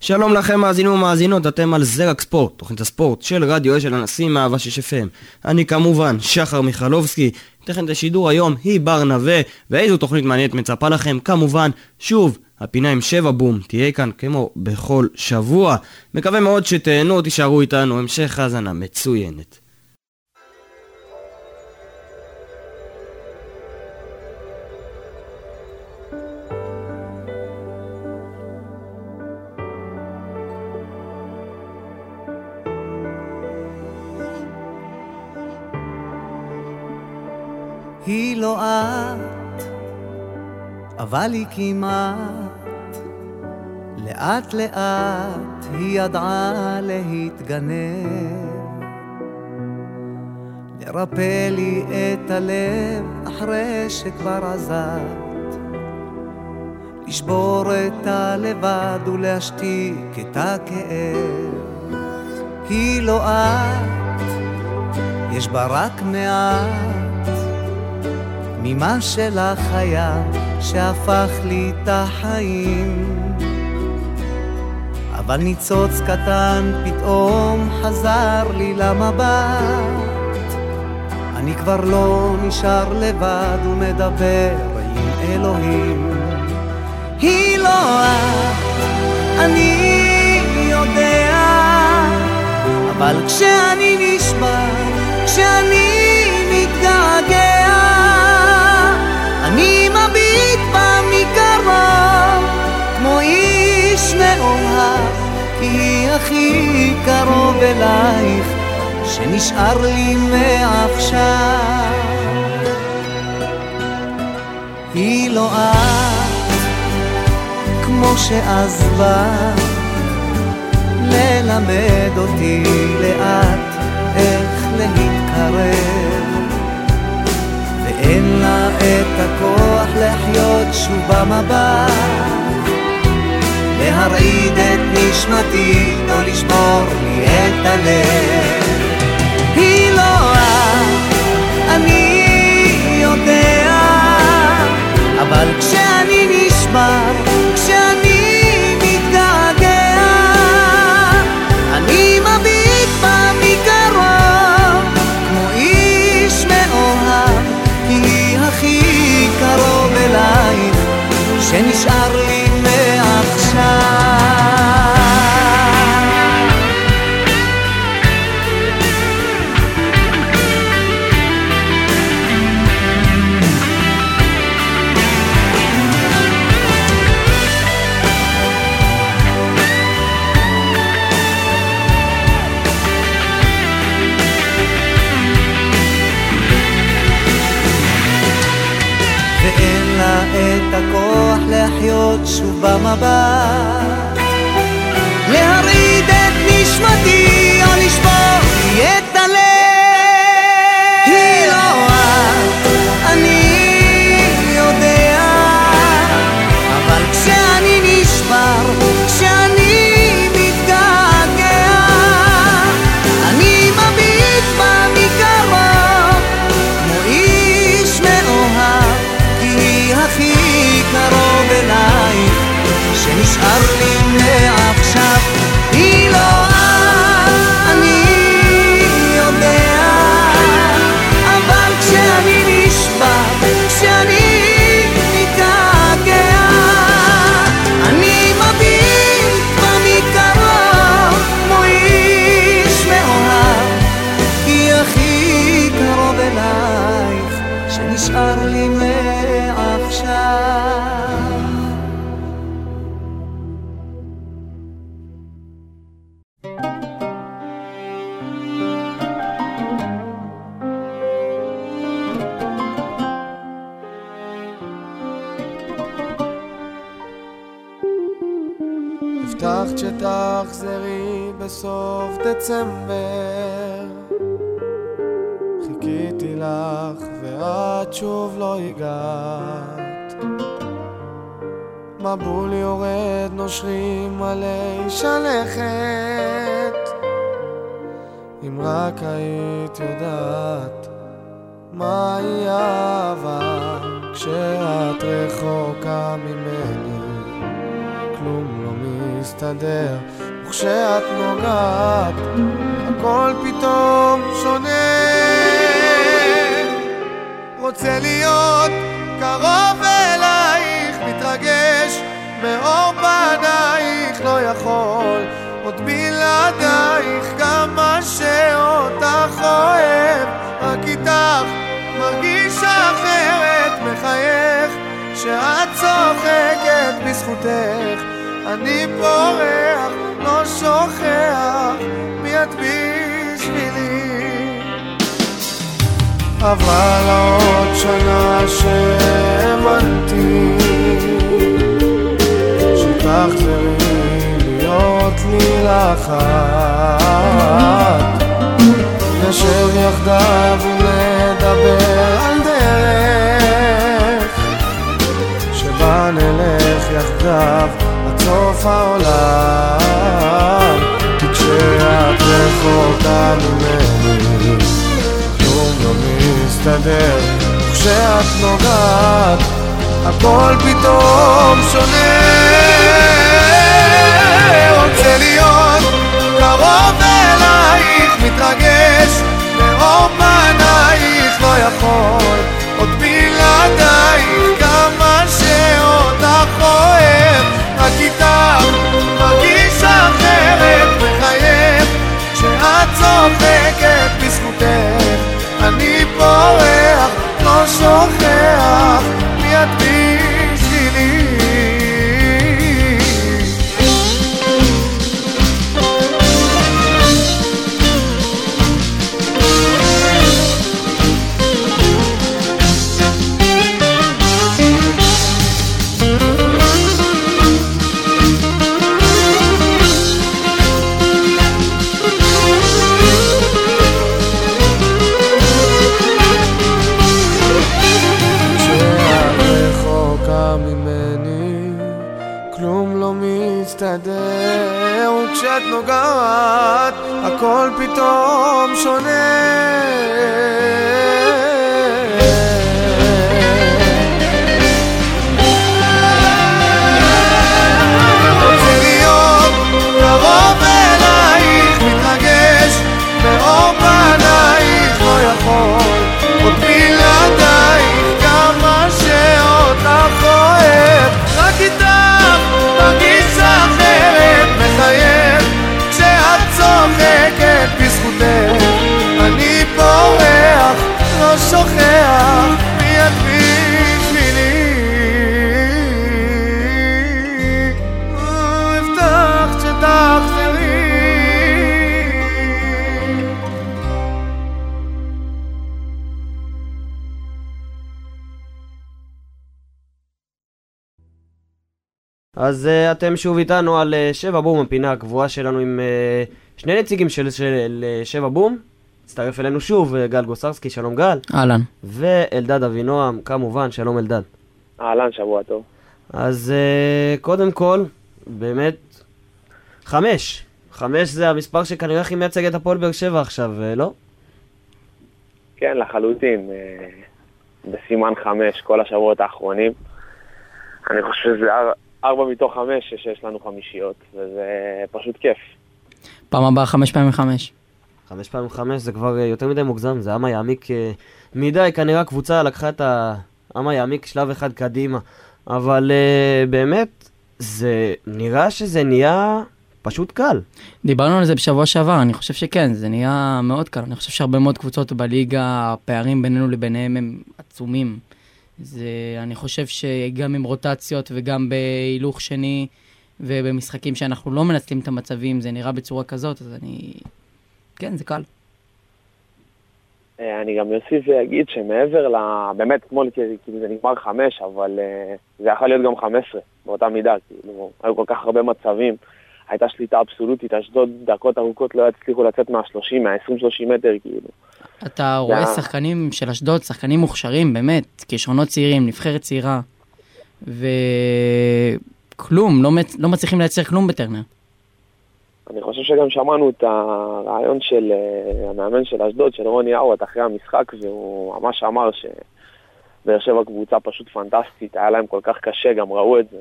שלום לכם מאזינים ומאזינות, אתם על זרק ספורט, תוכנית הספורט של רדיו אשל הנשיא מאהבה 6 FM. אני כמובן שחר מיכלובסקי, תכנת השידור היום היא בר נווה, ואיזו תוכנית מעניינת מצפה לכם, כמובן, שוב, הפינה עם שבע בום תהיה כאן כמו בכל שבוע. מקווה מאוד שתהנו, תישארו איתנו, המשך האזנה מצוינת. היא לא את, אבל היא כמעט. לאט לאט היא ידעה להתגנב, לרפא לי את הלב אחרי שכבר עזבת, לשבור את הלבד ולהשתיק את הכאב. היא לא את, יש בה רק מעט. ממה שלך היה שהפך לי את החיים. אבל ניצוץ קטן פתאום חזר לי למבט. אני כבר לא נשאר לבד ומדבר עם אלוהים. היא לא את, אני יודע, אבל כשאני נשמע, כשאני מתגעגע שנשאר לי מעכשיו. היא לא את, כמו שעזבה, ללמד אותי לאט איך להתקרב. אין לה את הכוח לחיות שוב במבט להרעיד את נשמתי, לא לשבור לי את הלב אבל כשאני נשבר, שוב במבט להרעיד את נשמתי או לשבור שונה. רוצה להיות קרוב אלייך, מתרגש מאור פנייך, לא יכול. עוד בלעדייך, כמה שאותך אוהב, רק איתך מרגיש אחרת, מחייך, שאת צוחקת בזכותך, אני פורח, לא שוכח, מי את בשבילי. אבל עוד שנה שהאמנתי שתחזרי להיות לי לאחת נשב יחדיו ונדבר על דרך שבה נלך יחדיו עד סוף העולם כי כשאת רחוקה ממני כלום לא מסתדר וכשאת נוגעת הכל פתאום שונה רוצה להיות קרוב אלייך מתרגש לאור פנייך לא יכול עוד בלעדייך כמה שאותך אוהב רק כשאת צוחקת בזכותך. אני פורח לא שוכח מי את בשבילי אתם שוב איתנו על uh, שבע בום, הפינה הקבועה שלנו עם uh, שני נציגים של, של uh, שבע בום. הצטרף אלינו שוב גל גוסרסקי, שלום גל. אהלן. ואלדד אבינועם, כמובן, שלום אלדד. אהלן, שבוע טוב. אז קודם כל, באמת, חמש. חמש זה המספר שכנראה הכי מייצג את הפועל באר שבע עכשיו, לא? כן, לחלוטין. אה, בסימן חמש כל השבועות האחרונים. אני חושב שזה אר- ארבע מתוך חמש שיש לנו חמישיות, וזה פשוט כיף. פעם הבאה חמש פעמים חמש. חמש פעמים חמש זה כבר uh, יותר מדי מוגזם, זה אמה יעמיק uh, מדי, כנראה הקבוצה לקחה את האמה יעמיק שלב אחד קדימה. אבל uh, באמת, זה נראה שזה נהיה פשוט קל. דיברנו על זה בשבוע שעבר, אני חושב שכן, זה נהיה מאוד קל. אני חושב שהרבה מאוד קבוצות בליגה, הפערים בינינו לביניהם הם עצומים. זה, אני חושב שגם עם רוטציות וגם בהילוך שני ובמשחקים שאנחנו לא מנצלים את המצבים, זה נראה בצורה כזאת, אז אני... כן, זה קל. אה, אני גם אוסיף ואגיד שמעבר ל... באמת, אתמול כאילו זה נגמר חמש, אבל אה, זה יכול להיות גם חמש עשרה, באותה מידה. כאילו, היו כל כך הרבה מצבים, הייתה שליטה אבסולוטית, אשדוד דקות ארוכות לא הצליחו לצאת מה-30, מה-20-30 מטר, כאילו. אתה רואה שחקנים של אשדוד, שחקנים מוכשרים, באמת, כישרונות צעירים, נבחרת צעירה, וכלום, לא, מצ... לא מצליחים לייצר כלום בטרנר. אני חושב שגם שמענו את הרעיון של אה, המאמן של אשדוד, של רוני עווד, אחרי המשחק, והוא ממש אמר שבאר שבע קבוצה פשוט פנטסטית, היה להם כל כך קשה, גם ראו את זה,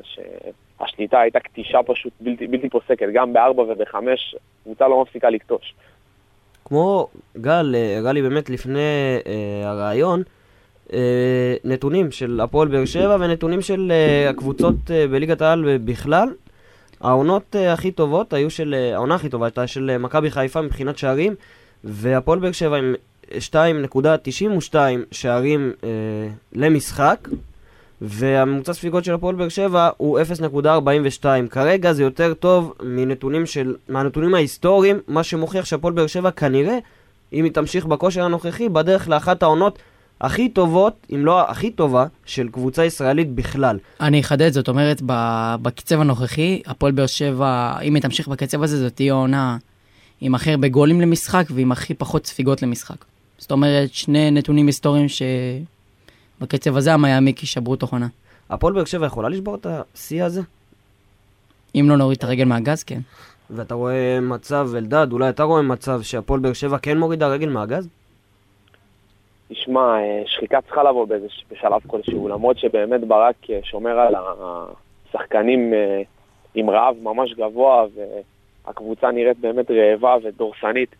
השליטה הייתה קטישה פשוט בלתי, בלתי פוסקת, גם בארבע ובחמש, קבוצה לא מפסיקה לקטוש. כמו גל, אה, הראה לי באמת לפני אה, הרעיון, אה, נתונים של הפועל באר שבע ונתונים של אה, הקבוצות אה, בליגת העל בכלל. העונות אה, הכי טובות היו של, אה, העונה הכי טובה הייתה של אה, מכבי חיפה מבחינת שערים, והפועל באר שבע עם 2.92 שערים אה, למשחק, והממוצע ספיגות של הפועל באר שבע הוא 0.42. כרגע זה יותר טוב מנתונים של, מהנתונים ההיסטוריים, מה שמוכיח שהפועל באר שבע כנראה, אם היא תמשיך בכושר הנוכחי, בדרך לאחת העונות הכי טובות, אם לא הכי טובה, של קבוצה ישראלית בכלל. אני אחדד, זאת אומרת, בקצב הנוכחי, הפועל באר שבע, אם היא תמשיך בקצב הזה, זאת תהיה עונה עם הכי הרבה גולים למשחק ועם הכי פחות ספיגות למשחק. זאת אומרת, שני נתונים היסטוריים שבקצב הזה המיאמיק ישברו תוך עונה. הפועל באר שבע יכולה לשבור את השיא הזה? אם לא נוריד את הרגל מהגז, כן. ואתה רואה מצב, אלדד, אולי אתה רואה מצב שהפועל באר שבע כן מורידה רגל מהגז? תשמע, אה, שחיקה צריכה לבוא באיזה בשלב כלשהו, למרות שבאמת ברק אה, שומר על השחקנים אה, עם רעב ממש גבוה, והקבוצה נראית באמת רעבה ודורסנית,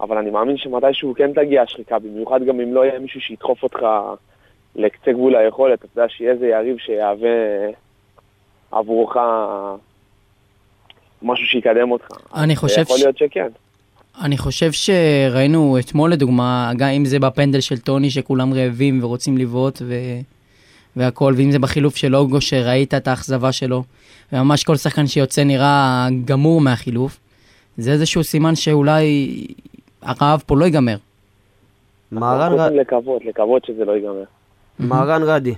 אבל אני מאמין שמתישהו כן תגיע השחיקה, במיוחד גם אם לא יהיה מישהו שידחוף אותך לקצה גבול היכולת, אתה יודע שיהיה איזה יריב שיהווה עבורך משהו שיקדם אותך. אני חושב יכול ש- להיות שכן. אני חושב שראינו אתמול לדוגמה, גם אם זה בפנדל של טוני שכולם רעבים ורוצים לבעוט ו... והכל, ואם זה בחילוף של אוגו שראית את האכזבה שלו, וממש כל שחקן שיוצא נראה גמור מהחילוף, זה איזשהו סימן שאולי הרעב פה לא ייגמר. מהרן לקוות, לקוות שזה לא ייגמר. מהרן רדי,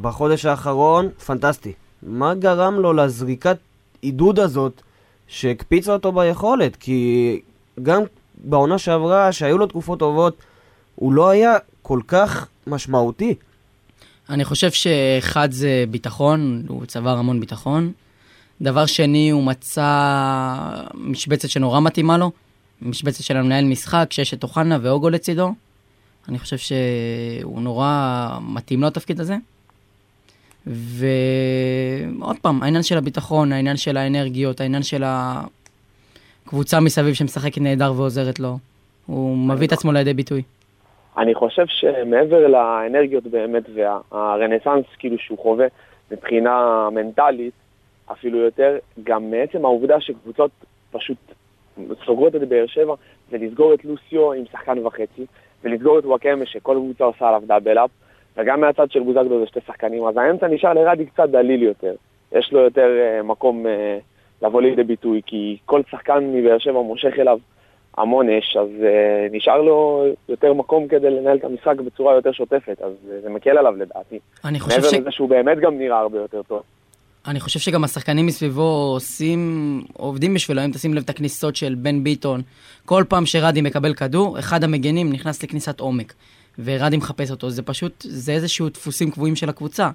בחודש האחרון, פנטסטי. מה גרם לו לזריקת עידוד הזאת שהקפיצה אותו ביכולת? כי גם בעונה שעברה, שהיו לו תקופות טובות, הוא לא היה כל כך משמעותי. אני חושב שאחד זה ביטחון, הוא צבר המון ביטחון. דבר שני, הוא מצא משבצת שנורא מתאימה לו, משבצת של המנהל משחק, שיש את אוחנה ואוגו לצידו. אני חושב שהוא נורא מתאים לו התפקיד הזה. ועוד פעם, העניין של הביטחון, העניין של האנרגיות, העניין של הקבוצה מסביב שמשחקת נהדר ועוזרת לו, הוא מביא את עצמו לידי ביטוי. אני חושב שמעבר לאנרגיות באמת והרנסאנס כאילו שהוא חווה מבחינה מנטלית, אפילו יותר, גם מעצם העובדה שקבוצות פשוט סוגרות את באר שבע ולסגור את לוסיו עם שחקן וחצי, ולסגור את וואקמה שכל קבוצה עושה עליו דאבל אפ, וגם מהצד של בוזגלו זה שתי שחקנים, אז האמצע נשאר לרדי קצת דליל יותר. יש לו יותר uh, מקום uh, לבוא לידי ביטוי, כי כל שחקן מבאר שבע מושך אליו המון אש, אז uh, נשאר לו יותר מקום כדי לנהל את המשחק בצורה יותר שוטפת, אז uh, זה מקל עליו לדעתי. אני חושב מעבר ש... לזה שהוא באמת גם נראה הרבה יותר טוב. אני חושב שגם השחקנים מסביבו עושים, עובדים בשבילו, אם תשים לב את הכניסות של בן ביטון, כל פעם שרדי מקבל כדור, אחד המגנים נכנס לכניסת עומק, ורדי מחפש אותו, זה פשוט, זה איזשהו דפוסים קבועים של הקבוצה.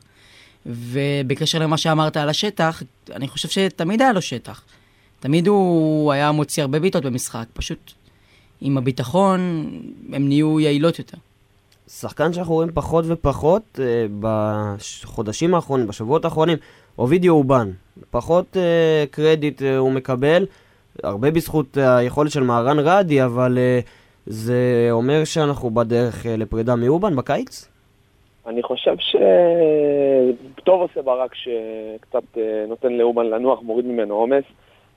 ובקשר למה שאמרת על השטח, אני חושב שתמיד היה לו שטח. תמיד הוא היה מוציא הרבה בעיטות במשחק, פשוט עם הביטחון הם נהיו יעילות יותר. שחקן שאנחנו רואים פחות ופחות אה, בחודשים האחרונים, בשבועות האחרונים, אובידיו אובן. פחות אה, קרדיט אה, הוא מקבל, הרבה בזכות היכולת של מהרן רדי, אבל אה, זה אומר שאנחנו בדרך אה, לפרידה מאובן בקיץ? אני חושב שטוב עושה ברק שקצת אה, נותן לאובן לנוח, מוריד ממנו עומס.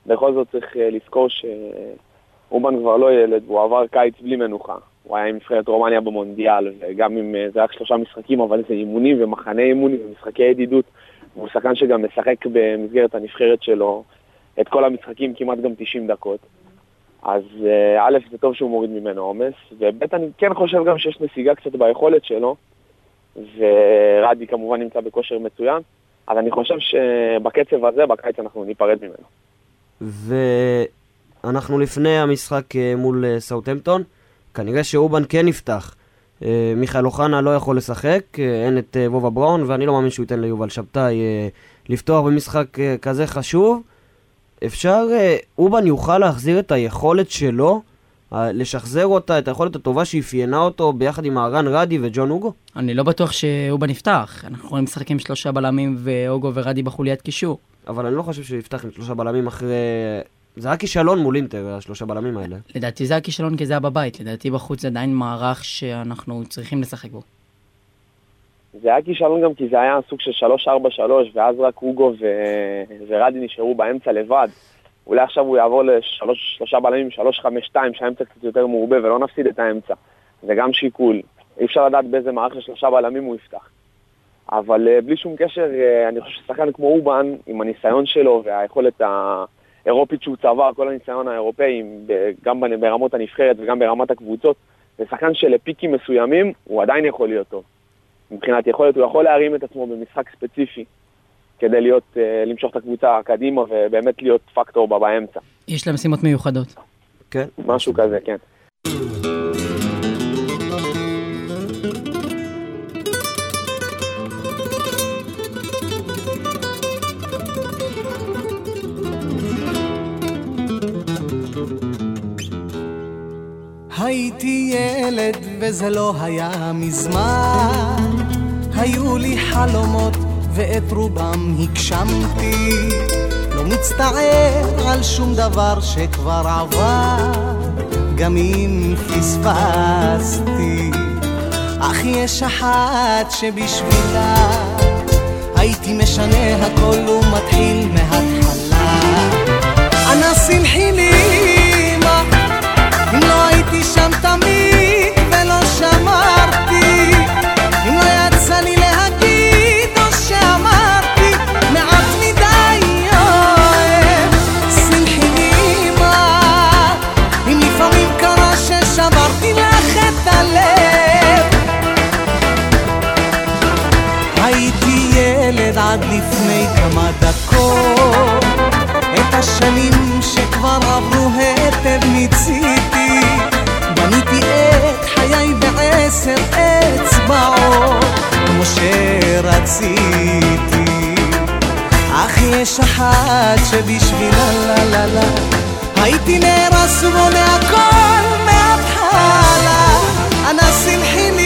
בכל זאת צריך אה, לזכור שאובן כבר לא ילד, והוא עבר קיץ בלי מנוחה. הוא היה עם נבחרת רומניה במונדיאל, וגם אם אה, זה רק שלושה משחקים, אבל זה אימונים ומחנה אימונים ומשחקי ידידות. הוא שחקן שגם משחק במסגרת הנבחרת שלו את כל המשחקים, כמעט גם 90 דקות. אז אה, א', זה טוב שהוא מוריד ממנו עומס, וב', אני כן חושב גם שיש נסיגה קצת ביכולת שלו, ורדי כמובן נמצא בכושר מצוין, אז אני חושב שבקצב הזה, בקיץ אנחנו ניפרד ממנו. ואנחנו לפני המשחק אה, מול אה, סאוטהמפטון, כנראה שאובן כן יפתח. אה, מיכאל אוחנה לא יכול לשחק, אה, אין את אה, וובה בראון, ואני לא מאמין שהוא ייתן ליובל שבתאי אה, לפתוח במשחק אה, כזה חשוב. אפשר, אה, אובן יוכל להחזיר את היכולת שלו, אה, לשחזר אותה, את היכולת הטובה שאפיינה אותו ביחד עם מהרן רדי וג'ון אוגו? אני לא בטוח שאובה נפתח. אנחנו יכולים לשחק עם שלושה בלמים ואוגו ורדי בחוליית קישור. אבל אני לא חושב שהוא יפתח עם שלושה בלמים אחרי... זה היה כישלון מול אינטר, השלושה בלמים האלה. לדעתי זה הכישלון כי זה היה בבית, לדעתי בחוץ זה עדיין מערך שאנחנו צריכים לשחק בו. זה היה כישלון גם כי זה היה סוג של 3-4-3, ואז רק אוגו ו... ורדי נשארו באמצע לבד. אולי עכשיו הוא יעבור לשלושה בלמים, 3-5-2, שהאמצע קצת יותר מעובה, ולא נפסיד את האמצע. זה גם שיקול. אי אפשר לדעת באיזה מערך של שלושה בלמים הוא יפתח. אבל uh, בלי שום קשר, uh, אני חושב ששחקן כמו אובן, עם הניסיון שלו והיכולת האירופית שהוא צבר, כל הניסיון האירופאי, גם ברמות הנבחרת וגם ברמת הקבוצות, זה שחקן שלפיקים מסוימים הוא עדיין יכול להיות טוב. מבחינת יכולת, הוא יכול להרים את עצמו במשחק ספציפי כדי להיות, uh, למשוך את הקבוצה קדימה ובאמת להיות פקטור בה באמצע. יש להם משימות מיוחדות. כן. משהו כזה, כן. הייתי ילד וזה לא היה מזמן. היו לי חלומות ואת רובם הגשמתי. לא מצטער על שום דבר שכבר עבר גם אם פספסתי. אך יש אחת שבשבילה הייתי משנה הכל ומתחיל מההתחלה. אנא סלחי לי שם תמיד ולא שמרתי. אם לא יצא לי להגיד או שאמרתי מעט מדי אוהב לי אמא אם לפעמים קרה ששברתי לך את הלב. הייתי ילד עד לפני כמה דקות. את השנים שכבר עברו היטב מיציתי שרציתי אך יש אחת שבשבילה לה לה לה. הייתי נהרס ובונה הכל מההתחלה. אנא סלחי לי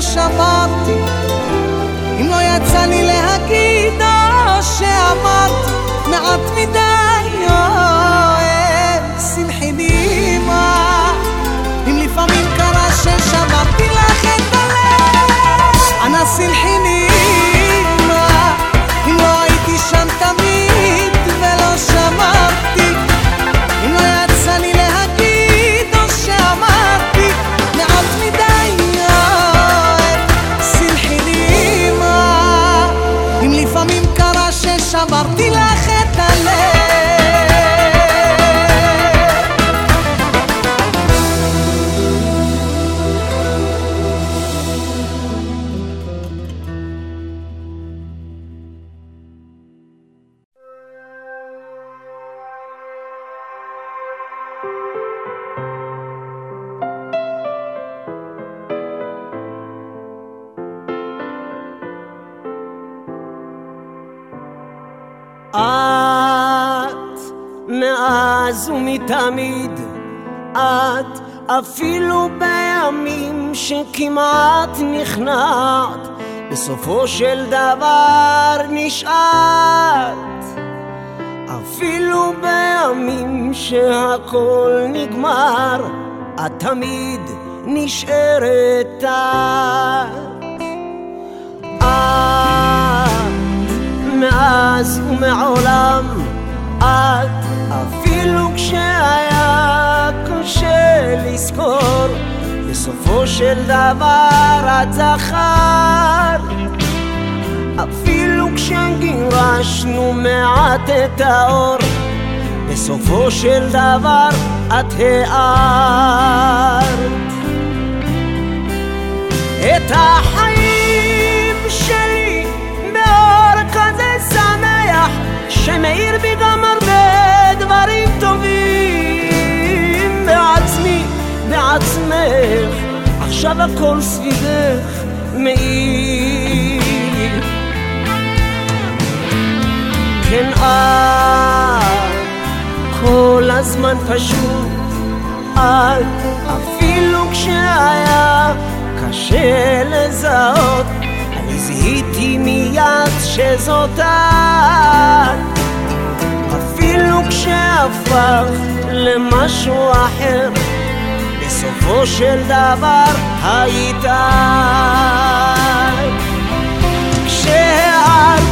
ולא שמעתי אם לא יצא לי להגיד או שאמרתי מעט מדי אפילו בימים שכמעט נכנעת, בסופו של דבר נשארת. אפילו בימים שהכל נגמר, את תמיד נשארת מאז ומעולם, את אפילו כשהיה קשה לזכור, בסופו של דבר את זכרת. אפילו כשגירשנו מעט את האור, בסופו של דבר את הארת. את החיים שלי באור כזה שמח, שמאיר בי גם הרבה דברים טובים בעצמך, עכשיו הכל סביבך מאיר. כן את, כל הזמן פשוט את, אפילו כשהיה קשה לזהות, אני זיהיתי מיד שזאת את, אפילו כשהפכת למשהו אחר, בסופו של דבר היית את. כשהארת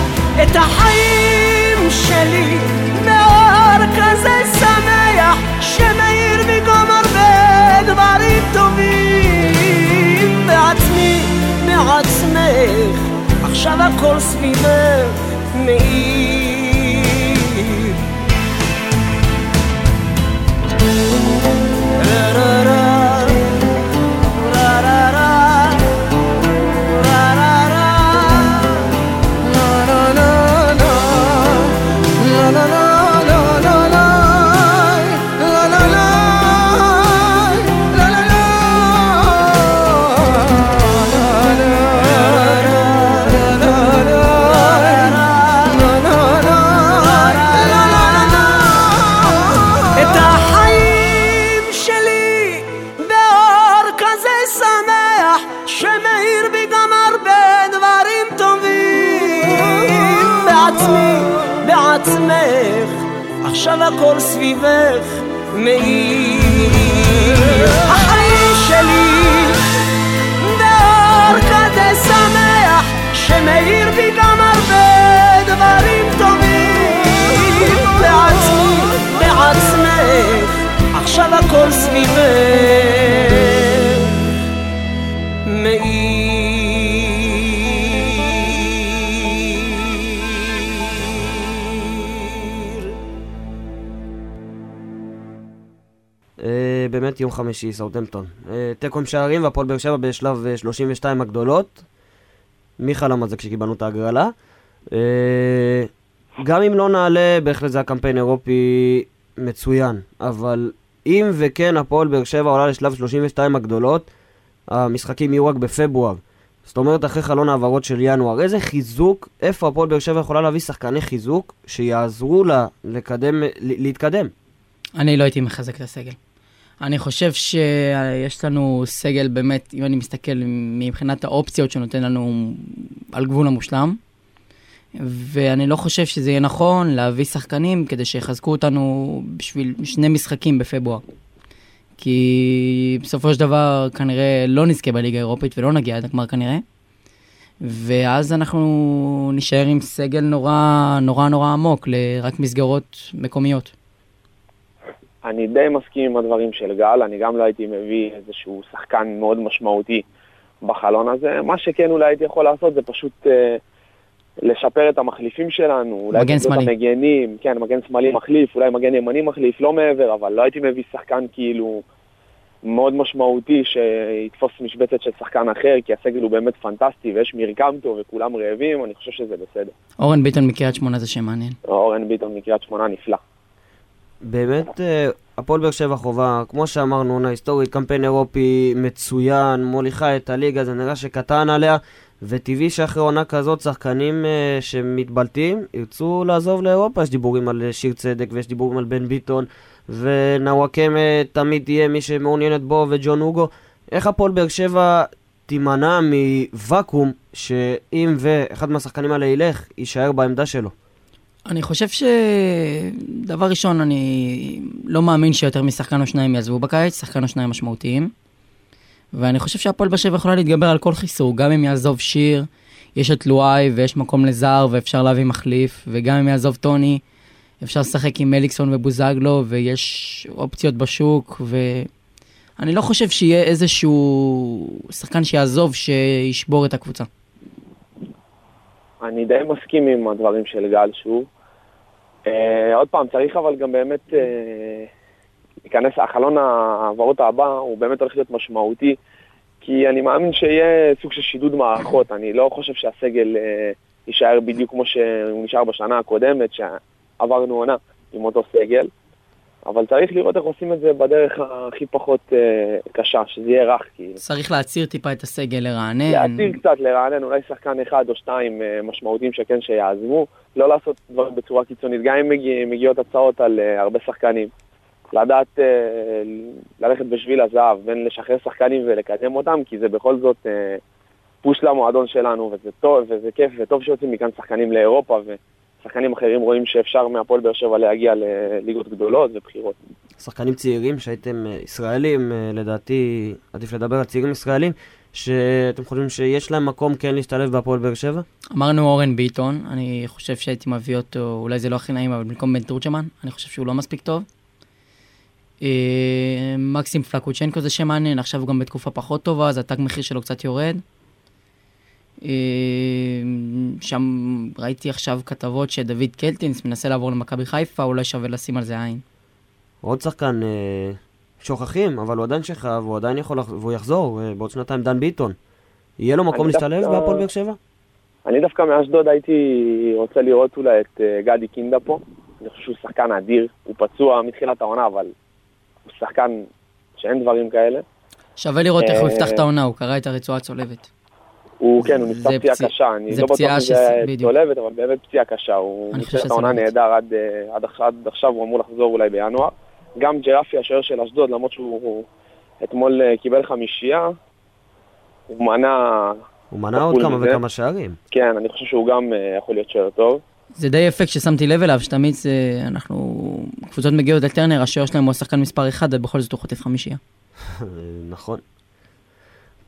את החיים שלי באור כזה שמח שמאיר גם הרבה דברים טובים בעצמי, בעצמך עכשיו הכל סביבך מאיר חמישי, סאוטהמפטון. אה, תיקו עם שערים והפועל באר שבע בשלב אה, 32 הגדולות. מיכה למד זה כשקיבלנו את ההגרלה. אה, גם אם לא נעלה, בהחלט זה היה קמפיין אירופי מצוין. אבל אם וכן הפועל באר שבע עולה לשלב 32 הגדולות, המשחקים יהיו רק בפברואר. זאת אומרת, אחרי חלון העברות של ינואר, איזה חיזוק, איפה הפועל באר שבע יכולה להביא שחקני חיזוק שיעזרו לה לקדם, להתקדם. אני לא הייתי מחזק את הסגל. אני חושב שיש לנו סגל באמת, אם אני מסתכל מבחינת האופציות שנותן לנו על גבול המושלם, ואני לא חושב שזה יהיה נכון להביא שחקנים כדי שיחזקו אותנו בשביל שני משחקים בפברואר. כי בסופו של דבר כנראה לא נזכה בליגה האירופית ולא נגיע עד הגמר כנראה. ואז אנחנו נישאר עם סגל נורא נורא נורא עמוק לרק מסגרות מקומיות. אני די מסכים עם הדברים של גל, אני גם לא הייתי מביא איזשהו שחקן מאוד משמעותי בחלון הזה. מה שכן אולי הייתי יכול לעשות זה פשוט אה, לשפר את המחליפים שלנו. אולי מגן שמאלי. המגנים, כן, מגן שמאלי מחליף, אולי מגן ימני מחליף, לא מעבר, אבל לא הייתי מביא שחקן כאילו מאוד משמעותי שיתפוס משבצת של שחקן אחר, כי הסגל הוא באמת פנטסטי ויש מרקם טוב וכולם רעבים, אני חושב שזה בסדר. אורן ביטון מקריית שמונה זה שם מעניין. אורן ביטון מקריית שמונה נפלא. באמת, אה, הפועל באר שבע חובה, כמו שאמרנו, עונה היסטורית, קמפיין אירופי מצוין, מוליכה את הליגה, זה נראה שקטן עליה, וטבעי שאחרי עונה כזאת, שחקנים אה, שמתבלטים ירצו לעזוב לאירופה. יש דיבורים על אה, שיר צדק, ויש דיבורים על בן ביטון, ונוואקמה תמיד תהיה מי שמעוניינת בו, וג'ון הוגו. איך הפועל באר שבע תימנע מוואקום, שאם ואחד מהשחקנים האלה ילך, יישאר בעמדה שלו? אני חושב ש... דבר ראשון, אני לא מאמין שיותר משחקן או שניים יעזבו בקיץ, שחקן או שניים משמעותיים. ואני חושב שהפועל באר שבע יכולה להתגבר על כל חיסור, גם אם יעזוב שיר, יש את לואי ויש מקום לזר ואפשר להביא מחליף, וגם אם יעזוב טוני, אפשר לשחק עם מליקסון ובוזגלו, ויש אופציות בשוק, ואני לא חושב שיהיה איזשהו שחקן שיעזוב שישבור את הקבוצה. אני די מסכים עם הדברים של גל שוב. אה, עוד פעם, צריך אבל גם באמת אה, להיכנס, החלון ההעברות הבא הוא באמת הולך להיות משמעותי, כי אני מאמין שיהיה סוג של שידוד מערכות. אני לא חושב שהסגל אה, יישאר בדיוק כמו שהוא נשאר בשנה הקודמת, שעברנו עונה עם אותו סגל. אבל צריך לראות איך עושים את זה בדרך הכי פחות אה, קשה, שזה יהיה רך כאילו. צריך להצהיר טיפה את הסגל, לרענן. להצהיר קצת, לרענן, אולי שחקן אחד או שתיים אה, משמעותיים שכן שיעזבו, לא לעשות דברים בצורה קיצונית, גם אם מגיע, מגיעות הצעות על אה, הרבה שחקנים. לדעת אה, ללכת בשביל הזהב, בין לשחרר שחקנים ולקדם אותם, כי זה בכל זאת אה, פוש למועדון שלנו, וזה טוב, וזה כיף, וטוב שיוצאים מכאן שחקנים לאירופה, ושחקנים אחרים רואים שאפשר מהפועל באר שבע להגיע לליגות גדולות ובחירות. שחקנים צעירים שהייתם ישראלים, לדעתי עדיף לדבר על צעירים ישראלים, שאתם חושבים שיש להם מקום כן להשתלב בהפועל באר שבע? אמרנו אורן ביטון, אני חושב שהייתי מביא אותו, אולי זה לא הכי נעים, אבל במקום בן תורג'מן, אני חושב שהוא לא מספיק טוב. אה, מקסים פלקוצ'נקו זה שם מעניין, עכשיו הוא גם בתקופה פחות טובה, אז התג מחיר שלו קצת יורד. אה, שם ראיתי עכשיו כתבות שדוד קלטינס מנסה לעבור למכבי חיפה, אולי שווה לשים על זה עין. עוד שחקן אה, שוכחים, אבל הוא עדיין שכב, הוא עדיין יכול, והוא יחזור אה, בעוד שנתיים, דן ביטון. יהיה לו מקום להשתלב דווקא- בהפועל באר שבע? אני דווקא מאשדוד הייתי רוצה לראות אולי את אה, גדי קינדה פה. אני חושב שהוא שחקן אדיר, הוא פצוע מתחילת העונה, אבל הוא שחקן שאין דברים כאלה. שווה לראות איך הוא אה, יפתח את העונה, הוא קרא את הרצועה הצולבת. הוא, כן, הוא נפצע זה פציעה פציע- קשה, אני לא בטוח פציעה אם ש- זה בדיוק. צולבת, אבל באמת פציעה קשה. הוא חושב מתחילת העונה. נהדר עד, עד, עכשיו, עד עכשיו, הוא אמור לחזור אולי בינואר. גם ג'רפי, השוער של אשדוד, למרות שהוא הוא אתמול אה, קיבל חמישייה, הוא מנה, הוא מנע עוד כמה מזה. וכמה שערים. כן, אני חושב שהוא גם אה, יכול להיות שוער טוב. זה די אפקט ששמתי לב אליו, שתמיד זה, אנחנו, קבוצות מגיעות לטרנר, השוער שלהם הוא השחקן מספר 1, ובכל זאת הוא חוטף חמישייה. אה, נכון.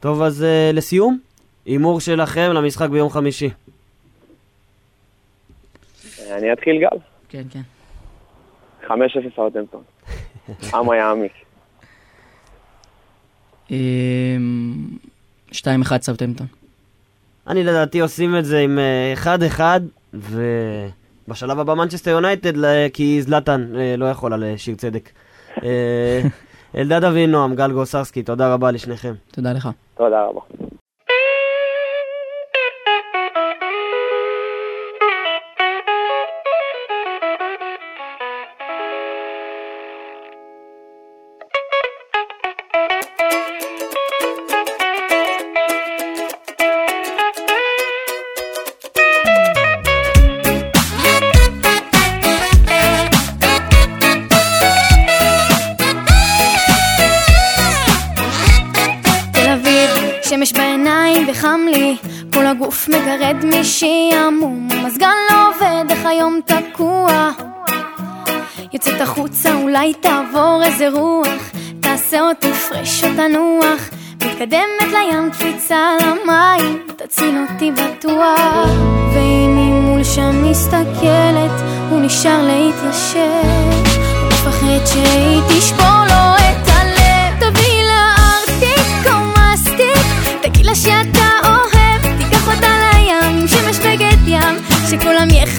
טוב, אז אה, לסיום, הימור שלכם למשחק ביום חמישי. אה, אני אתחיל גל, כן, כן. 5-0 סאוטהמפטון. עמה יעמיק. אמ, 2-1 סאוטהמפטון. אני לדעתי עושים את זה עם אה, 1-1, ובשלב הבא מנצ'סטר יונייטד, כי זלאטן אה, לא יכול על אה, שיר צדק. אה, אלדד אבינועם, גל גוסרסקי, תודה רבה לשניכם. תודה לך. תודה רבה. מגרד משעמום, המזגן לא עובד, איך היום תקוע. יוצאת החוצה, אולי תעבור איזה רוח, תעשה אותי פרש או תנוח, מתקדמת לים, קפיצה למים, תציל אותי בטוח. ואם היא מול שם מסתכלת, הוא נשאר להתיישב, הוא מפחד שהיא תשבור לו את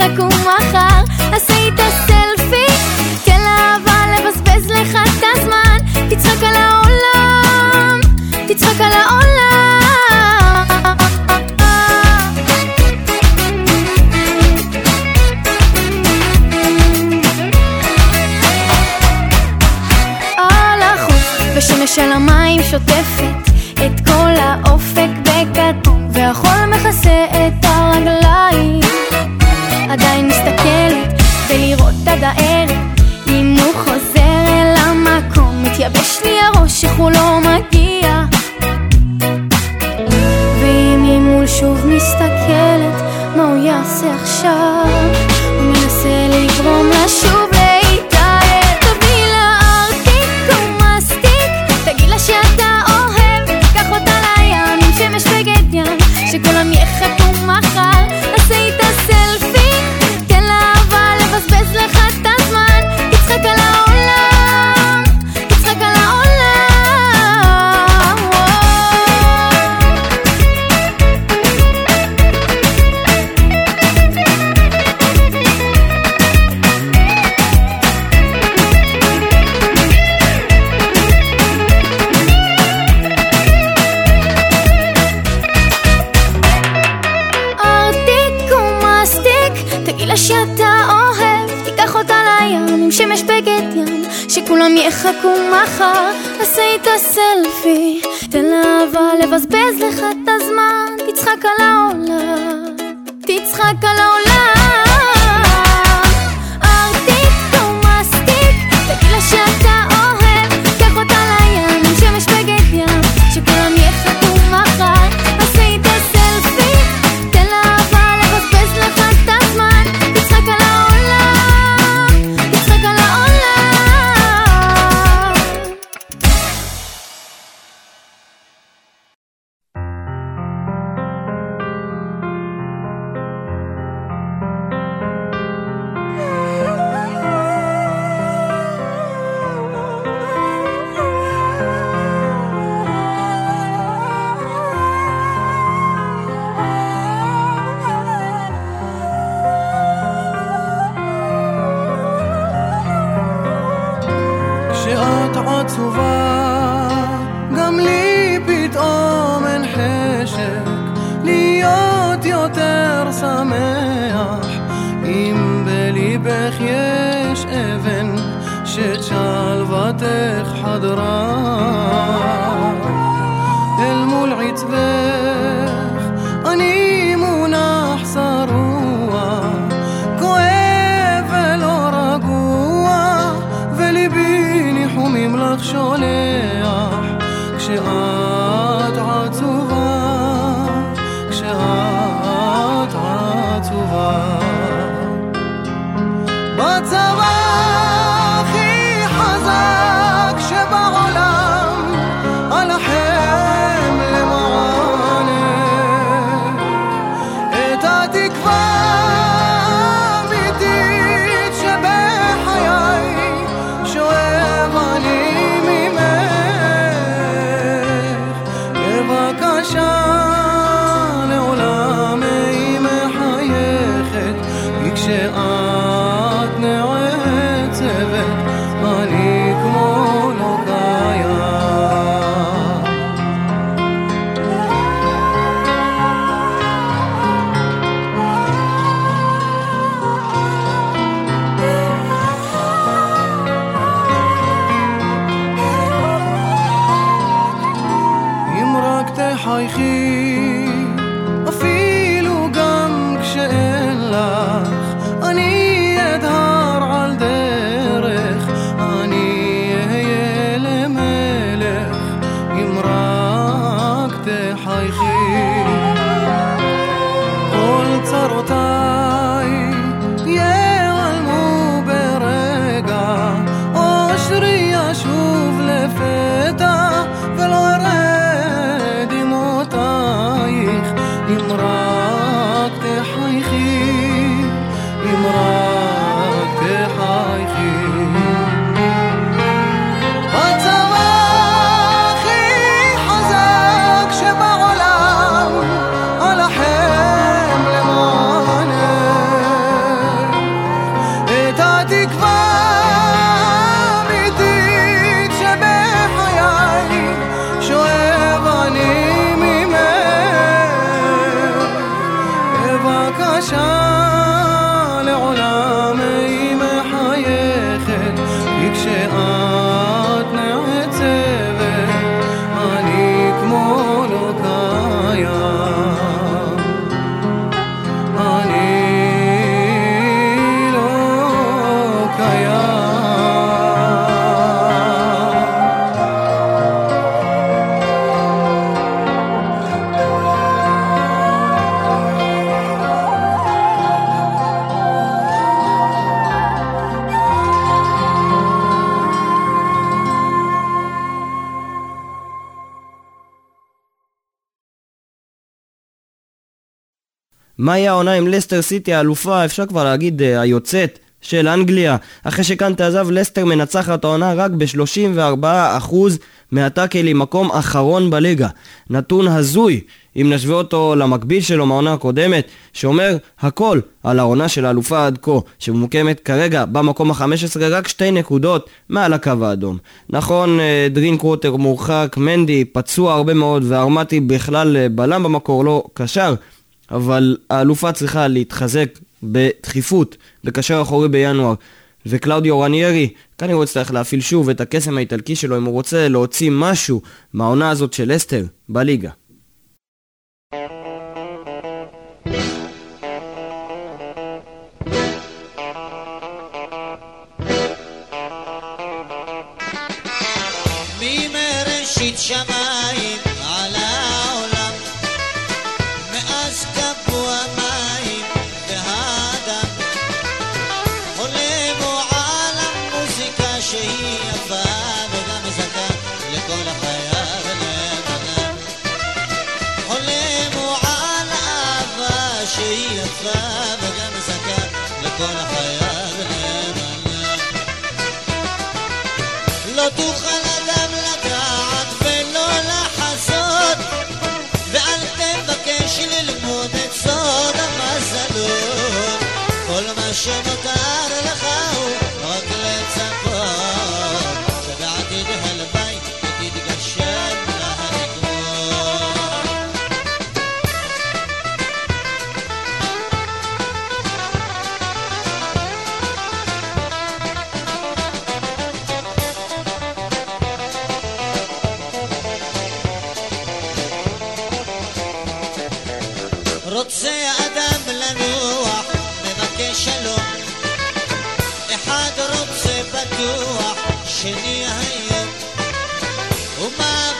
יחכו מחר, עשה איתה סלפי, תן לה אהבה לבזבז לך את הזמן, תצחק על העולם, תצחק על העולם. על המים שוטפת את כל האופק בכתום, והחול מכסה את להישאר אם הוא חוזר אל המקום מתייבש לי הראש איך הוא לא מגיע. ואם היא שוב מסתכלת מה הוא יעשה עכשיו? הוא מנסה לגרום לה מה יהיה העונה עם לסטר סיטי האלופה, אפשר כבר להגיד אה, היוצאת של אנגליה, אחרי שקנטה עזב, לסטר מנצחת העונה רק ב-34% מהטאקלים, מקום אחרון בליגה. נתון הזוי, אם נשווה אותו למקביל שלו מהעונה הקודמת, שאומר הכל על העונה של האלופה עד כה, שממוקמת כרגע במקום ה-15, רק שתי נקודות מעל הקו האדום. נכון, אה, דרינק ווטר מורחק, מנדי פצוע הרבה מאוד, וארמטי בכלל אה, בלם במקור, לא קשר. אבל האלופה צריכה להתחזק בדחיפות בקשר אחורי בינואר. וקלאודיו רניירי כנראה הוא יצטרך להפעיל שוב את הקסם האיטלקי שלו אם הוא רוצה להוציא משהו מהעונה הזאת של אסטר בליגה. שנותר לך הוא רק לצפות רוצה בטוח, שני היום. ומה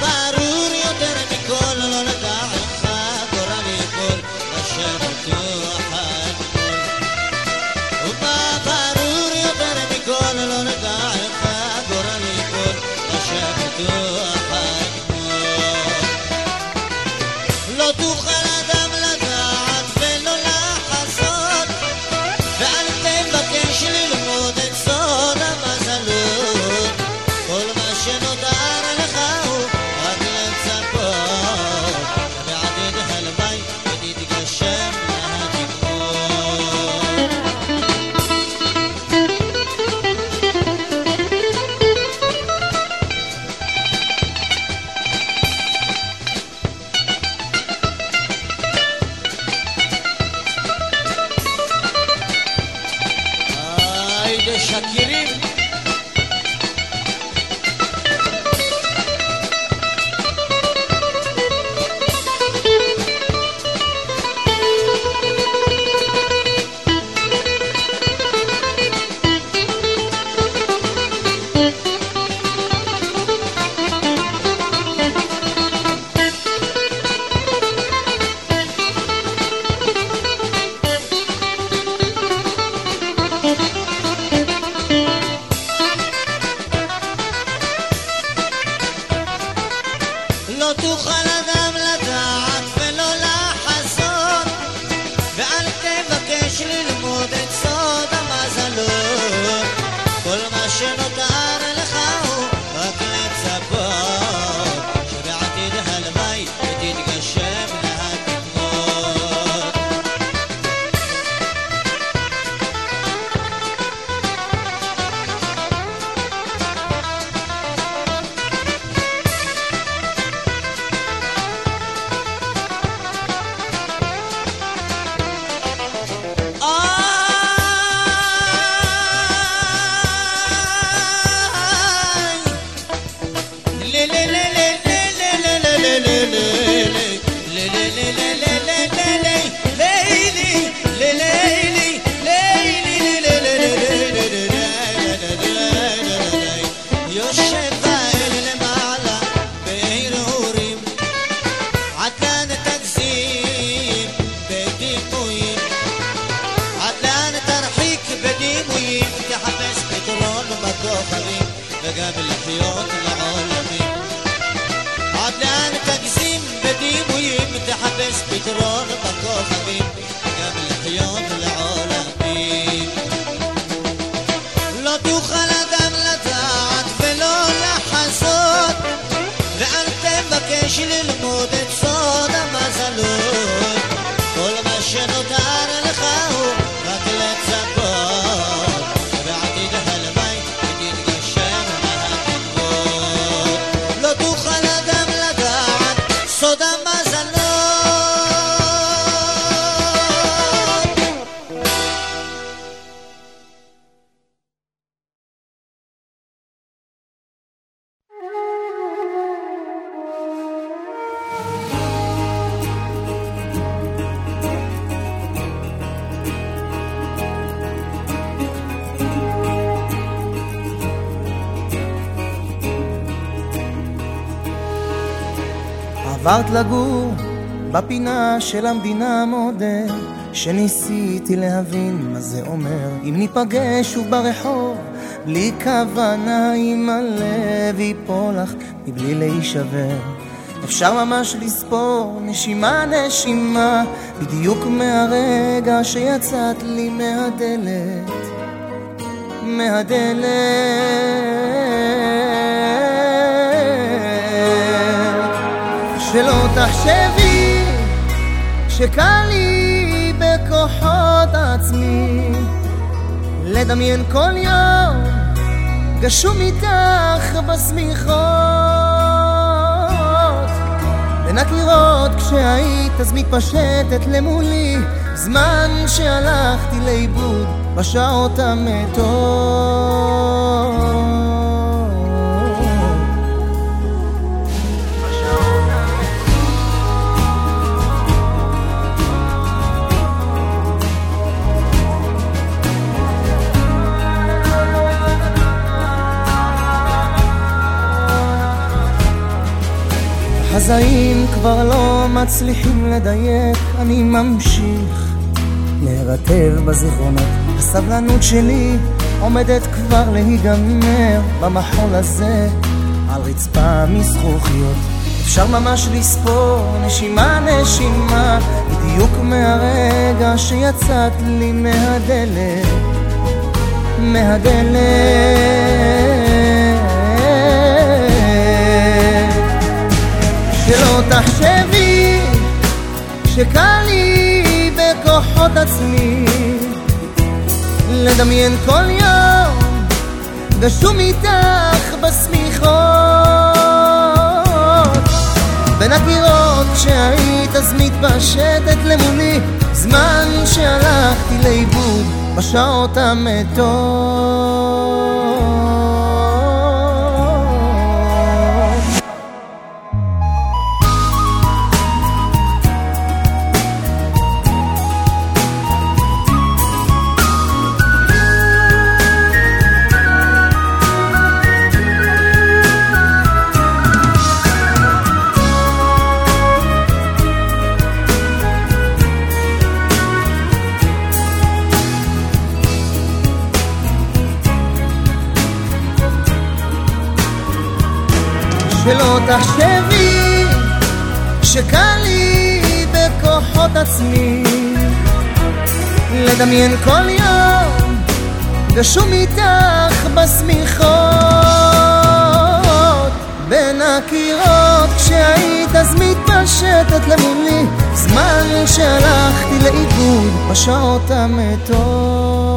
עברת לגור בפינה של המדינה מודה שניסיתי להבין מה זה אומר. אם ניפגש שוב ברחוב בלי כוונה אם הלב ייפול לך מבלי להישבר. אפשר ממש לספור נשימה נשימה בדיוק מהרגע שיצאת לי מהדלת. מהדלת תחשבי שקל לי בכוחות עצמי. לדמיין כל יום גשום איתך בשמיכות. בין הקירות כשהיית אז מתפשטת למולי. זמן שהלכתי לאיבוד בשעות המתות הזעים כבר לא מצליחים לדייק, אני ממשיך להירטב בזיכרונות. הסבלנות שלי עומדת כבר להיגמר במחול הזה, על רצפה מזכוכיות. אפשר ממש לספור נשימה נשימה, בדיוק מהרגע שיצאת לי מהדלת, מהדלת. שלא תחשבי שקל לי בכוחות עצמי לדמיין כל יום גשום איתך בשמיכות בין הקירות כשהיית אז מתפשטת למולי זמן שהלכתי לאיבוד בשעות המתות שלא תחשבי שקל לי בכוחות עצמי לדמיין כל יום גשום איתך בשמיכות בין הקירות כשהיית אז מתפשטת למולי זמן שהלכתי לאיבוד בשעות המתות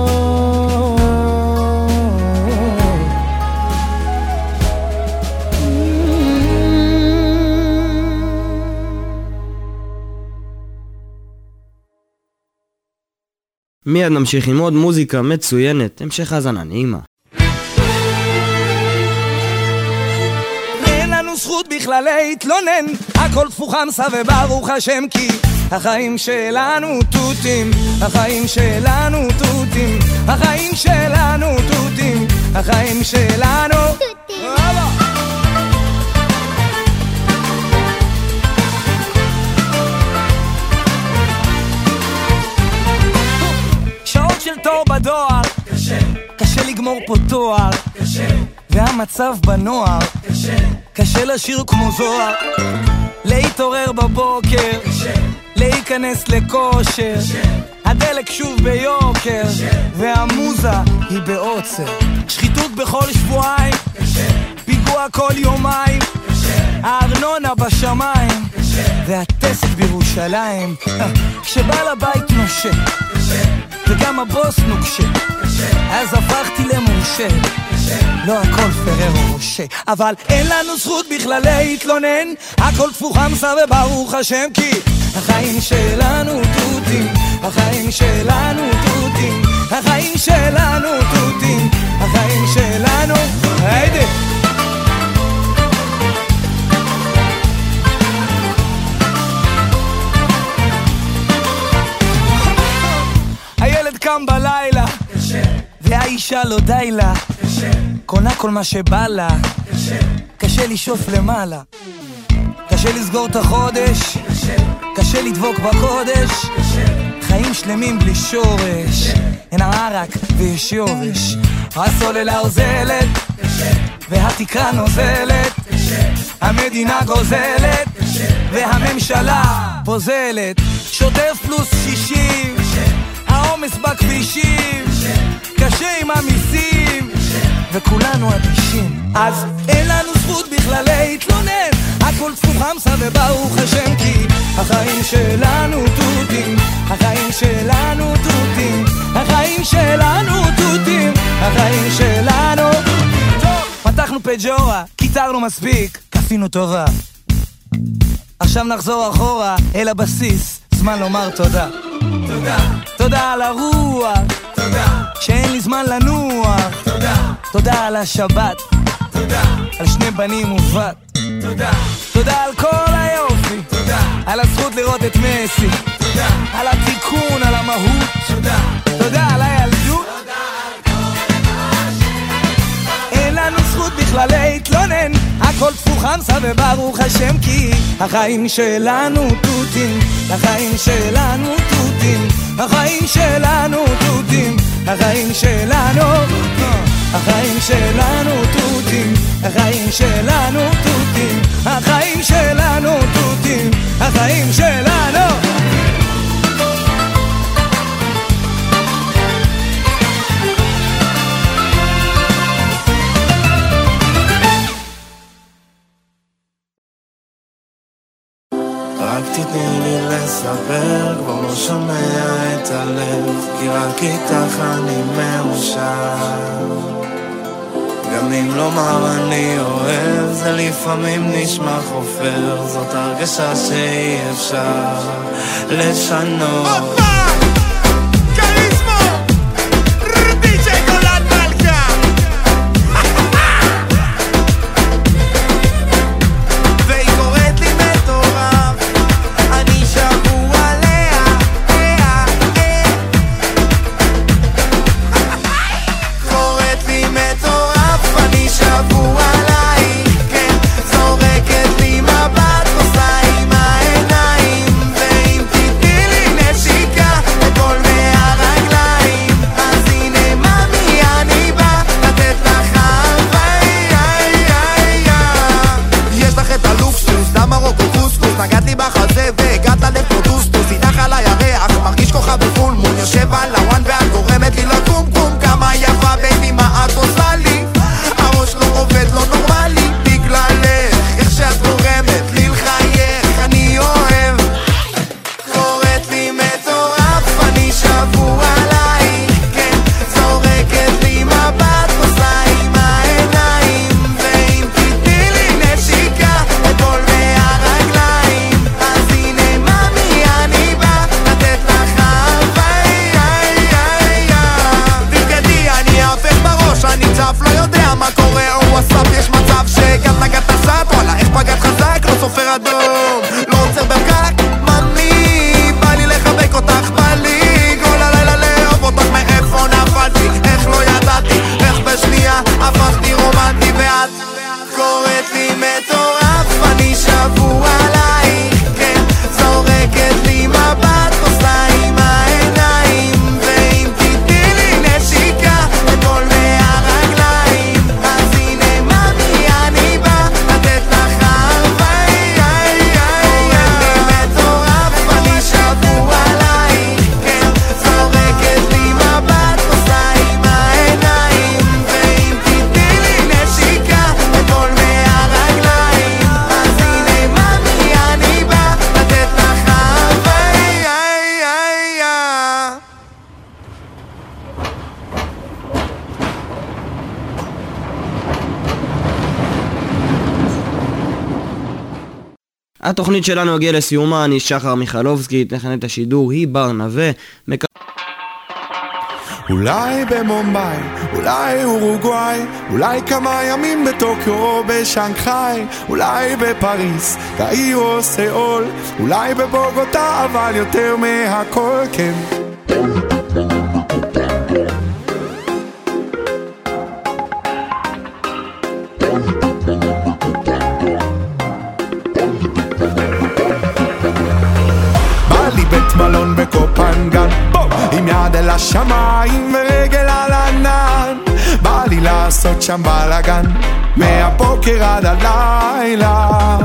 מיד נמשיך עם עוד מוזיקה מצוינת, המשך האזנה נעימה. אין לנו זכות בכלל להתלונן, הכל תפוחמסה וברוך השם כי החיים שלנו תותים, החיים שלנו תותים, החיים שלנו תותים, החיים שלנו תור בדואר, קשה, קשה לגמור פה תואר, קשה, והמצב בנוער, קשה, קשה לשיר כמו זוהר, להתעורר בבוקר, קשה, להיכנס לכושר, הדלק שוב ביוקר, והמוזה היא בעוצר, שחיתות בכל שבועיים, פיגוע כל יומיים, הארנונה בשמיים, והטסט בירושלים, כשבעל הבית נושק וגם הבוס נוקשה. אז הפכתי למורשה. לא הכל פררו רושה אבל אין לנו זכות בכלל להתלונן. הכל תפוחמסה וברוך השם כי החיים שלנו תותים. החיים שלנו תותים. החיים שלנו תותים. החיים שלנו היידה קם בלילה, קשה. והאישה לא די לה, קשה. קונה כל מה שבא לה, קשה. קשה לשאוף למעלה. קשה לסגור את החודש, קשה, קשה לדבוק בקודש, קשה. חיים שלמים בלי שורש, אין ערק ויש יורש. הסוללה אוזלת, והתקרה נוזלת, המדינה גוזלת, והממשלה פוזלת. שוטף פלוס 60 עומס בכבישים, קשה עם המיסים, וכולנו אדישים. אז אין לנו זכות בכלל להתלונן, הכל צפו חמסה וברוך השם, כי החיים שלנו תותים, החיים שלנו תותים, החיים שלנו תותים, החיים שלנו תותים. פתחנו פג'ורה, קיצרנו מספיק, כפינו טובה. עכשיו נחזור אחורה אל הבסיס, זמן לומר תודה. תודה. תודה על הרוח. תודה. שאין לי זמן לנוח. תודה. תודה על השבת. תודה. על שני בנים ובת. תודה. תודה על כל היופי. תודה. על הזכות לראות את מסי. תודה. על התיקון, על המהות. תודה. תודה על הילדות. אין לנו זכות בכלל להתלונן הכל תפוך חמסה וברוך השם כי החיים שלנו תותים החיים שלנו תותים החיים שלנו תותים החיים שלנו החיים שלנו תותים החיים שלנו תותים החיים שלנו תותים החיים שלנו תתני לי לספר, כבר לא שומע את הלב, כי רק איתך אני מאושר. גם אם לומר אני אוהב, זה לפעמים נשמע חופר, זאת הרגשה שאי אפשר לשנות. התוכנית שלנו הגיעה לסיומה, אני שחר מיכלובסקי, טכנית השידור היא בר נווה. מק... אולי במומביי, אולי אורוגוואי, אולי כמה ימים בטוקיו או בשנגחאי, אולי בפריס, קהיר או סאול, אולי בבוגוטה, אבל יותר מהכל כן. השמיים ורגל על ענן בא לי לעשות שם בלאגן מהבוקר עד הלילה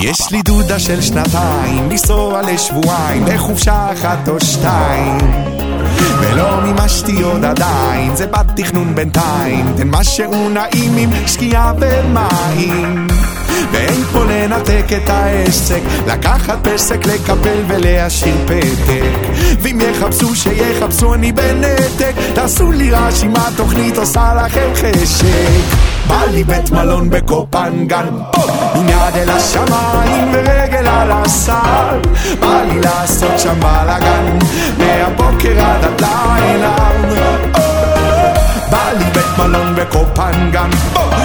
יש לי דודה של שנתיים, לנסוע לשבועיים, לחופשה אחת או שתיים. ולא מימשתי עוד עדיין, זה בתכנון בינתיים, תן משהו נעים עם שקיעה ומים. ואין פה לנתק את העסק, לקחת פסק, לקפל ולהשאיר פתק. ואם יחפשו שיחפשו אני בנתק, תעשו לי רעש אם התוכנית עושה לכם חשק. בא לי בית מלון בקופנגן, עם יד אל השמיים ורגל על הסל. בא לי לעשות שם בלאגן, מהבוקר עד הלילה. בא לי בית מלון בקופנגן,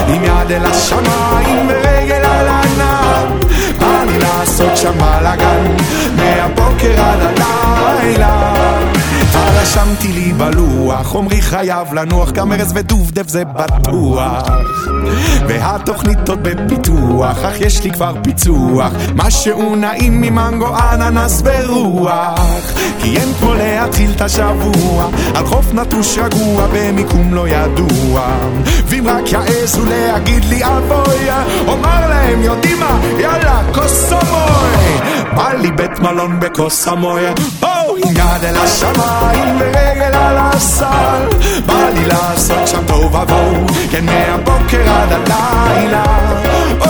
עם יד אל השמיים ורגל על הענן. בא לי לעשות שם בלאגן, מהבוקר עד הלילה. רשמתי לי בלוח, עמרי חייב לנוח, גם ארז ודובדב זה בטוח. והתוכנית עוד בפיתוח, אך יש לי כבר פיצוח, משהו נעים ממנגו, אננס ורוח. כי אין כמו להתחיל את השבוע, על חוף נטוש רגוע, במיקום לא ידוע. ואם רק יעזו להגיד לי אבוי, אומר להם, יודעים מה, יאללה, קוסומוי. בא לי בית מלון בקוסמוי, בואו עם יד אל השמיים ורגל על הסל. בא לי לעשות שם תוהו ובוהו, כן מהבוקר עד הלילה. או,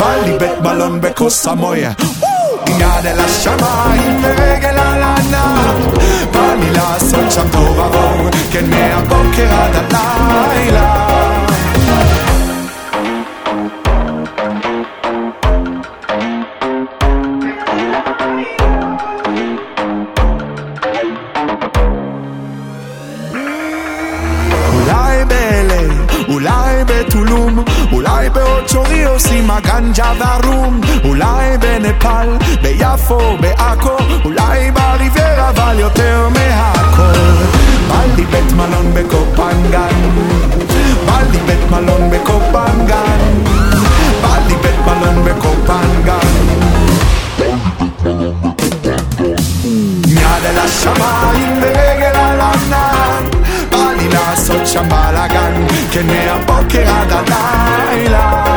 בא לי בית מלון בקוסמוי, עם יד אל השמיים ורגל על הענן. בא לי לעשות שם תוהו ובוהו, כן מהבוקר עד הלילה. אולי בעוד שורי עושים הגנג'ה והרום, אולי בנפאל, ביפו, בעכו, אולי בריברה, אבל יותר מהכל. בא לי בית מלון בקופנגן, בא לי בית מלון בקופנגן, בא לי בית מלון בקופנגן. יד אל השמיים ורגל על ענן. בא לי לעשות שם בלאגן כן מהבוקר עד הלילה